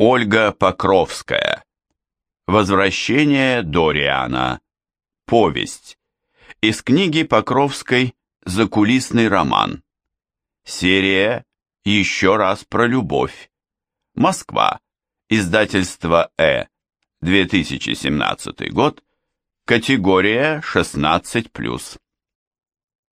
Ольга Покровская. Возвращение Дориана. Повесть. Из книги Покровской «Закулисный роман». Серия «Еще раз про любовь». Москва. Издательство «Э». 2017 год. Категория 16+.